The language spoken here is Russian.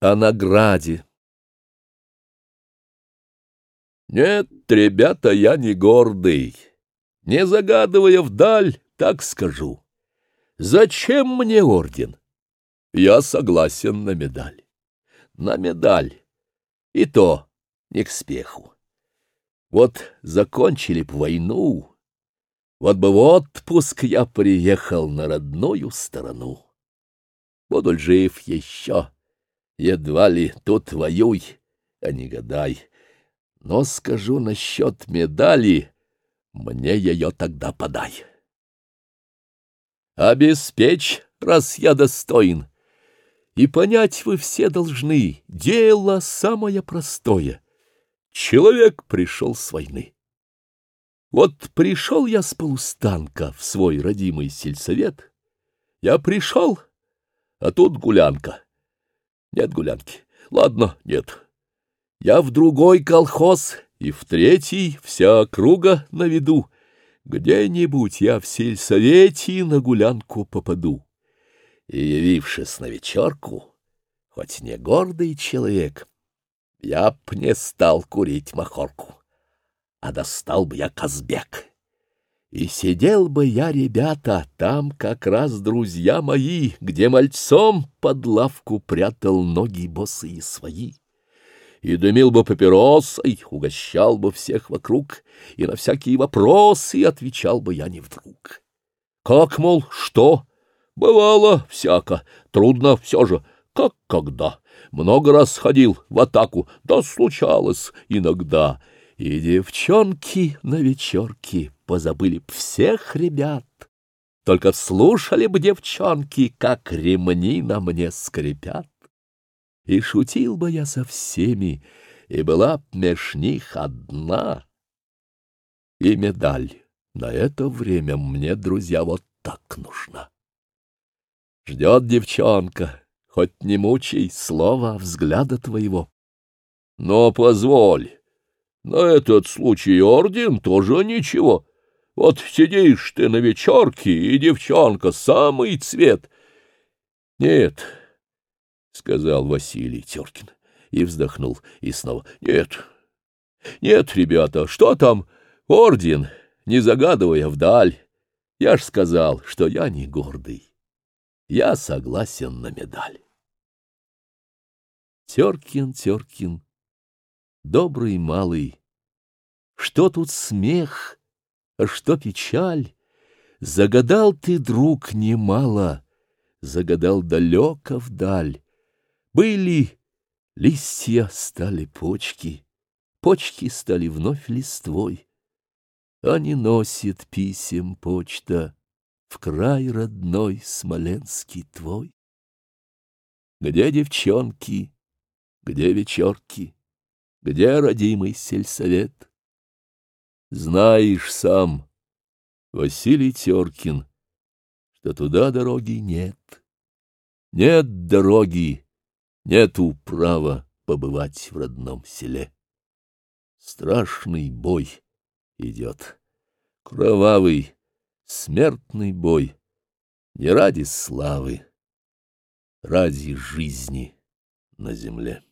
о награде. Нет, ребята, я не гордый. Не загадывая вдаль, так скажу. Зачем мне орден? Я согласен на медаль. На медаль. И то не к спеху. Вот закончили б войну, вот бы в отпуск я приехал на родную сторону. Буду жив еще едва ли тут воюй, а не гадай. Но скажу насчет медали, мне ее тогда подай. Обеспечь, раз я достоин. И понять вы все должны, дело самое простое. Человек пришел с войны. Вот пришел я с полустанка в свой родимый сельсовет. Я пришел, а тут гулянка. Нет гулянки. Ладно, нет. Я в другой колхоз, и в третий вся округа на виду. Где-нибудь я в сельсовете на гулянку попаду. И, явившись на вечерку, хоть не гордый человек, я б не стал курить махорку, а достал бы я Казбек. И сидел бы я, ребята, там как раз друзья мои, Где мальцом под лавку прятал ноги босые свои. И дымил бы папиросой, угощал бы всех вокруг, И на всякие вопросы отвечал бы я не вдруг. Как, мол, что? Бывало всяко, трудно все же, как когда. Много раз ходил в атаку, да случалось иногда — и девчонки на вечерке позабыли б всех ребят. Только слушали бы девчонки, как ремни на мне скрипят. И шутил бы я со всеми, и была б меж них одна. И медаль на это время мне, друзья, вот так нужна. Ждет девчонка, хоть не мучай слова, взгляда твоего. Но позволь, на этот случай орден тоже ничего. Вот сидишь ты на вечерке, и девчонка самый цвет. — Нет, — сказал Василий Теркин и вздохнул, и снова. — Нет, нет, ребята, что там? Орден, не загадывая вдаль. Я ж сказал, что я не гордый. Я согласен на медаль. Теркин, Теркин добрый малый. Что тут смех, а что печаль? Загадал ты, друг, немало, загадал далеко вдаль. Были листья, стали почки, почки стали вновь листвой. А не носит писем почта в край родной Смоленский твой. Где девчонки, где вечерки? Где родимый сельсовет? Знаешь сам, Василий Теркин, что туда дороги нет. Нет дороги, нету права побывать в родном селе. Страшный бой идет, кровавый, смертный бой, не ради славы, ради жизни на земле.